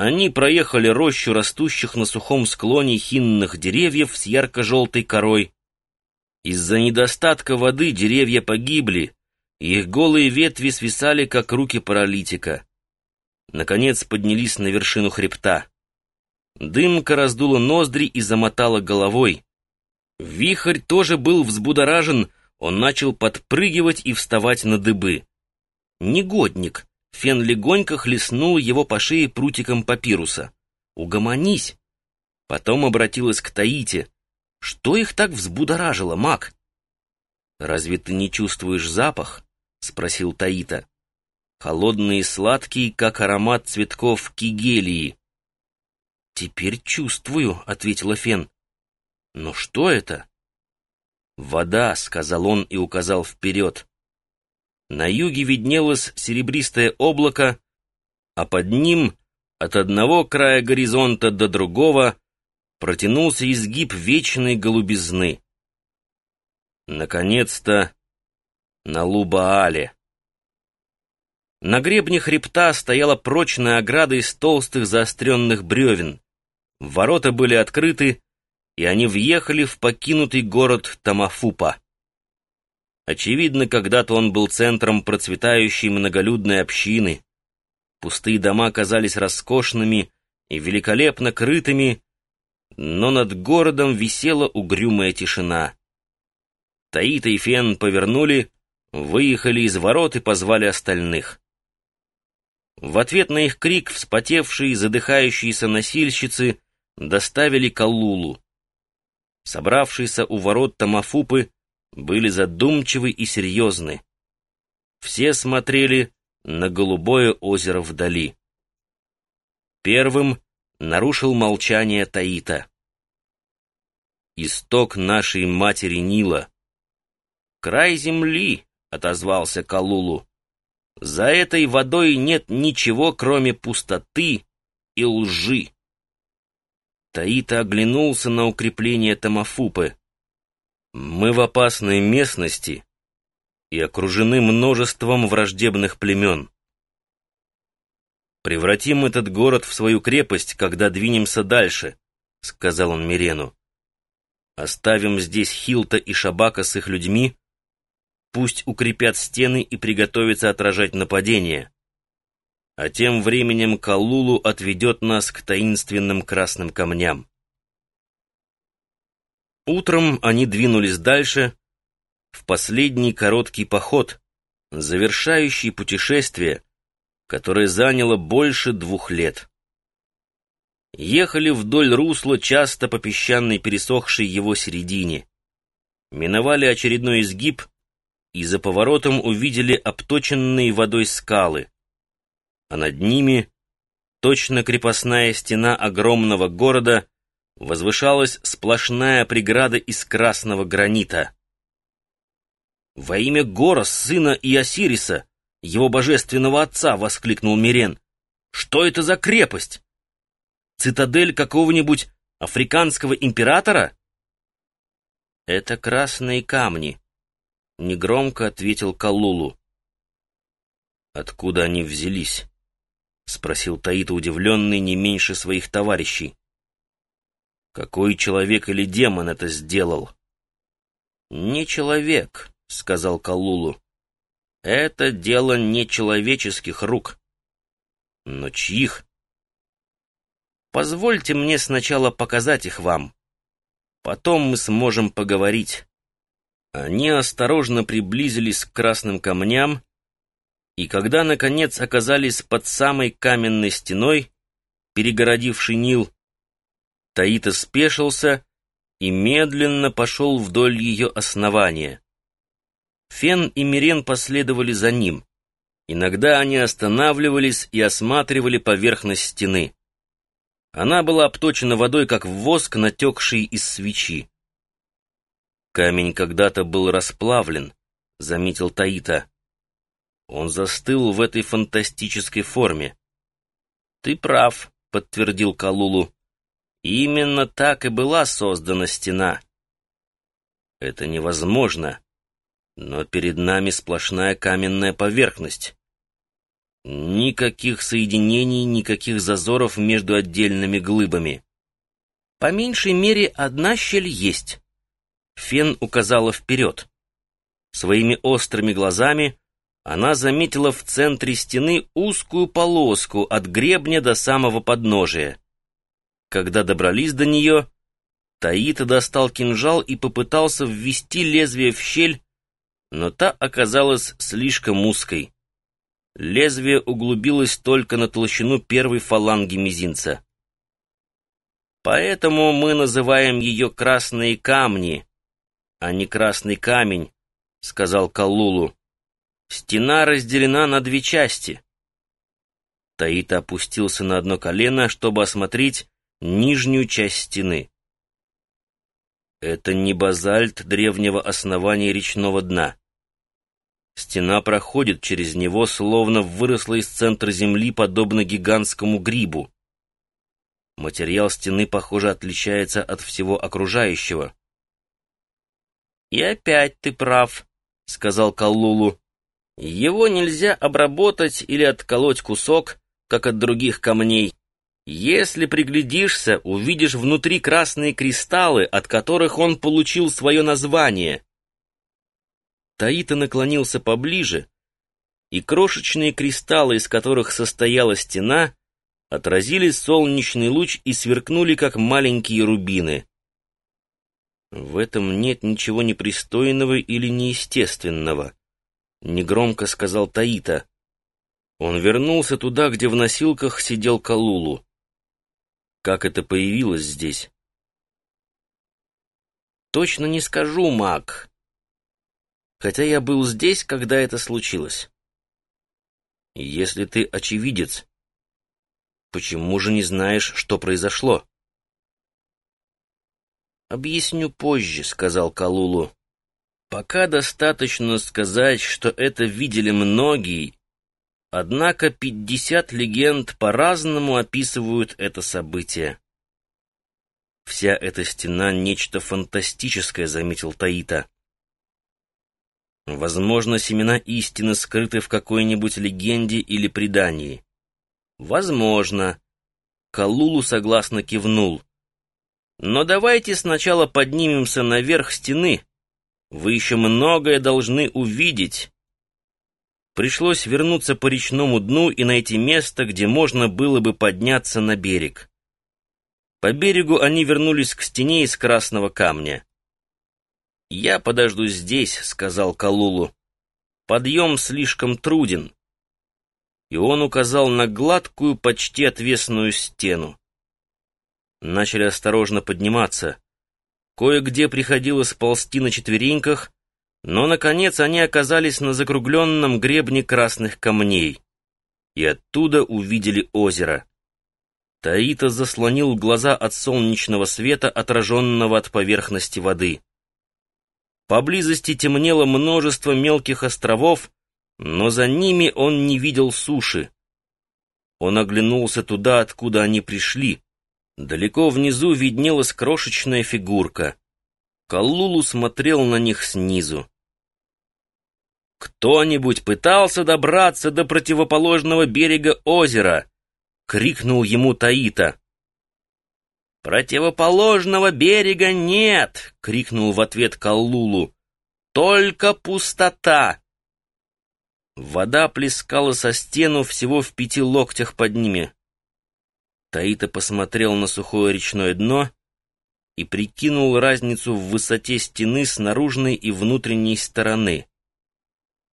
Они проехали рощу растущих на сухом склоне хинных деревьев с ярко-желтой корой. Из-за недостатка воды деревья погибли, их голые ветви свисали, как руки паралитика. Наконец поднялись на вершину хребта. Дымка раздула ноздри и замотала головой. Вихрь тоже был взбудоражен, он начал подпрыгивать и вставать на дыбы. Негодник, Фен легонько хлестнул его по шее прутиком папируса. «Угомонись!» Потом обратилась к Таите. «Что их так взбудоражило, маг?» «Разве ты не чувствуешь запах?» — спросил Таита. «Холодный и сладкий, как аромат цветков кигелии». «Теперь чувствую», — ответила Фен. «Но что это?» «Вода», — сказал он и указал вперед. На юге виднелось серебристое облако, а под ним, от одного края горизонта до другого, протянулся изгиб вечной голубизны. Наконец-то на Лубаале. На гребне хребта стояла прочная ограда из толстых заостренных бревен. Ворота были открыты, и они въехали в покинутый город Тамафупа. Очевидно, когда-то он был центром процветающей многолюдной общины. Пустые дома казались роскошными и великолепно крытыми, но над городом висела угрюмая тишина. Таита и Фен повернули, выехали из ворот и позвали остальных. В ответ на их крик вспотевшие, задыхающиеся носильщицы доставили Калулу. Собравшиеся у ворот Тамафупы были задумчивы и серьезны. Все смотрели на голубое озеро вдали. Первым нарушил молчание Таита. «Исток нашей матери Нила». «Край земли», — отозвался Калулу. «За этой водой нет ничего, кроме пустоты и лжи». Таита оглянулся на укрепление Тамафупы. Мы в опасной местности и окружены множеством враждебных племен. «Превратим этот город в свою крепость, когда двинемся дальше», — сказал он Мирену. «Оставим здесь Хилта и Шабака с их людьми, пусть укрепят стены и приготовятся отражать нападение. А тем временем Калулу отведет нас к таинственным красным камням. Утром они двинулись дальше, в последний короткий поход, завершающий путешествие, которое заняло больше двух лет. Ехали вдоль русла, часто по песчаной пересохшей его середине. Миновали очередной изгиб и за поворотом увидели обточенные водой скалы, а над ними точно крепостная стена огромного города — возвышалась сплошная преграда из красного гранита. «Во имя Гора, сына Иосириса, его божественного отца!» — воскликнул Мирен. «Что это за крепость? Цитадель какого-нибудь африканского императора?» «Это красные камни», — негромко ответил Калулу. «Откуда они взялись?» — спросил Таита, удивленный не меньше своих товарищей. Какой человек или демон это сделал? «Не человек», — сказал Калулу. «Это дело нечеловеческих рук». «Но чьих?» «Позвольте мне сначала показать их вам. Потом мы сможем поговорить». Они осторожно приблизились к красным камням, и когда, наконец, оказались под самой каменной стеной, перегородившей Нил, Таита спешился и медленно пошел вдоль ее основания. Фен и Мирен последовали за ним. Иногда они останавливались и осматривали поверхность стены. Она была обточена водой, как воск, натекший из свечи. «Камень когда-то был расплавлен», — заметил Таита. Он застыл в этой фантастической форме. «Ты прав», — подтвердил Калулу. Именно так и была создана стена. Это невозможно, но перед нами сплошная каменная поверхность. Никаких соединений, никаких зазоров между отдельными глыбами. По меньшей мере, одна щель есть. Фен указала вперед. Своими острыми глазами она заметила в центре стены узкую полоску от гребня до самого подножия. Когда добрались до нее, Таита достал кинжал и попытался ввести лезвие в щель, но та оказалась слишком узкой. Лезвие углубилось только на толщину первой фаланги мизинца. Поэтому мы называем ее красные камни, а не красный камень, — сказал Каллулу. Стена разделена на две части. Таита опустился на одно колено, чтобы осмотреть нижнюю часть стены. Это не базальт древнего основания речного дна. Стена проходит через него, словно выросла из центра земли, подобно гигантскому грибу. Материал стены, похоже, отличается от всего окружающего. «И опять ты прав», — сказал Каллулу. «Его нельзя обработать или отколоть кусок, как от других камней. Если приглядишься, увидишь внутри красные кристаллы, от которых он получил свое название». Таита наклонился поближе, и крошечные кристаллы, из которых состояла стена, отразили солнечный луч и сверкнули, как маленькие рубины. В этом нет ничего непристойного или неестественного, негромко сказал Таита. Он вернулся туда, где в носилках сидел Калулу. Как это появилось здесь? Точно не скажу, маг хотя я был здесь, когда это случилось. Если ты очевидец, почему же не знаешь, что произошло? «Объясню позже», — сказал Калулу. «Пока достаточно сказать, что это видели многие, однако пятьдесят легенд по-разному описывают это событие». «Вся эта стена — нечто фантастическое», — заметил Таита. Возможно, семена истины скрыты в какой-нибудь легенде или предании. Возможно. Калулу согласно кивнул. Но давайте сначала поднимемся наверх стены. Вы еще многое должны увидеть. Пришлось вернуться по речному дну и найти место, где можно было бы подняться на берег. По берегу они вернулись к стене из красного камня. «Я подожду здесь», — сказал Калулу. «Подъем слишком труден». И он указал на гладкую, почти отвесную стену. Начали осторожно подниматься. Кое-где приходилось ползти на четвереньках, но, наконец, они оказались на закругленном гребне красных камней. И оттуда увидели озеро. Таита заслонил глаза от солнечного света, отраженного от поверхности воды. Поблизости темнело множество мелких островов, но за ними он не видел суши. Он оглянулся туда, откуда они пришли. Далеко внизу виднелась крошечная фигурка. Каллулу смотрел на них снизу. «Кто-нибудь пытался добраться до противоположного берега озера?» — крикнул ему Таита. «Противоположного берега нет!» — крикнул в ответ Каллулу. «Только пустота!» Вода плескала со стену всего в пяти локтях под ними. Таита посмотрел на сухое речное дно и прикинул разницу в высоте стены с наружной и внутренней стороны.